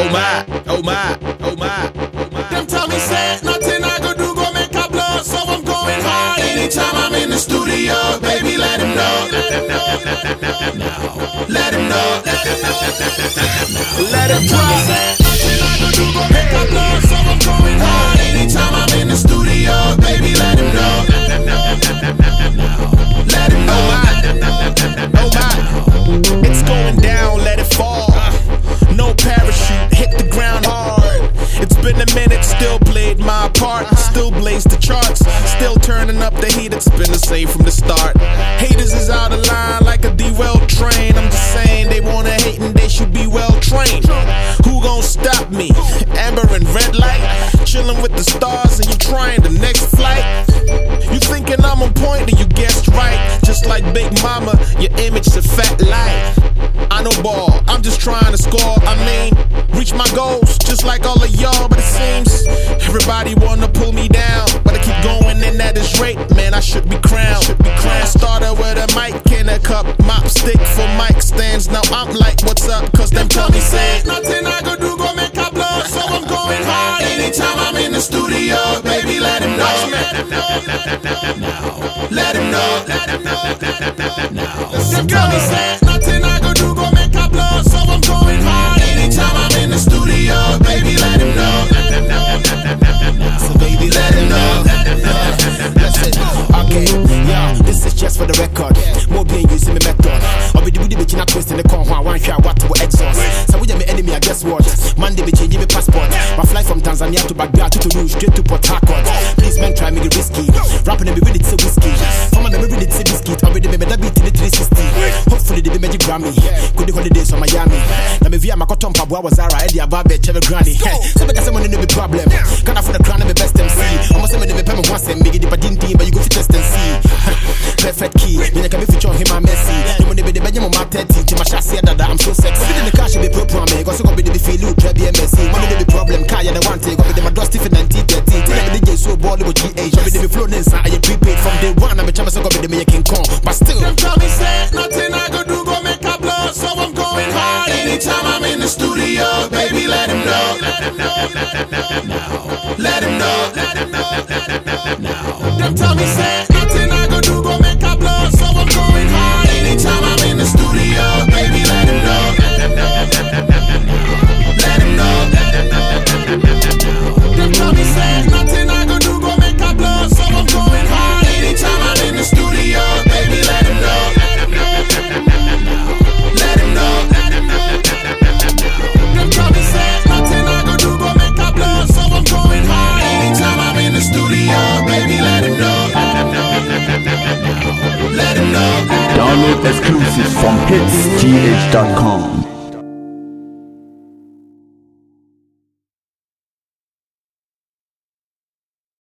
oh my, oh my, oh my, oh my. Them tell me say nothing I go do go make a blow, so I'm going hard. Anytime I'm in the studio, baby, let him know. Let him know. Let him know. Let it Tell me drop. say nothing I been a minute, still played my part. Still blazed the charts, still turning up the heat. It's been the same from the start. Haters is out of line like a derailed train. I'm just saying they wanna hate and they should be well trained. Who gon' stop me? Amber and red light, chilling with the stars, and you trying the next flight. You thinking I'm on point, and you guessed right. Just like Big Mama, your image's a fat lie. I know ball, I'm just trying to score. I mean, reach my goals, just like all of y'all. But it seems everybody wanna pull me down. But I keep going in at this rate, man. I should be crowned. Should be crowned. Started with a mic and a cup, mop stick for mic stands. Now I'm like, what's up? Cause them me say. Nothing I go do go make a blow, so I'm going hard. Anytime I'm in the studio, baby, let him know. Let him know. Let him know. Let him know. Them tell me say nothing I I guess what? Monday be changing my passport. My flight from Tanzania to Baghdad to Toulouse, straight to Port Harcourt. Please, man, try me get risky. Rapping me with it, say whiskey. For my memory, it's a biscuit. Already made that beat in the 360. Hopefully, they be magic Grammy. Good holidays from Miami. Now me via my cotton pabwa was Zara, Eddie Ababe, Chevy Granny. So because someone no be problem. Can I for the crown of the best MC? Almost say me me pay me once and make it chassis that I'm so sexy. But the cash be pro pro me. Go so go be the feel you try be MSC. Money be problem. Car ya the one take. Go be the my dusty for 19 30. Tell me the J so ball with GH. Go be the flow inside. I prepaid from day one. I'm a chama so go be the me King Kong. But still. Them tell me say nothing I go do go make a blow, so I'm going hard. Anytime I'm in the studio, baby, let him know. Let him know. Let him know. Them tell me say exclusive from hitsgh.com.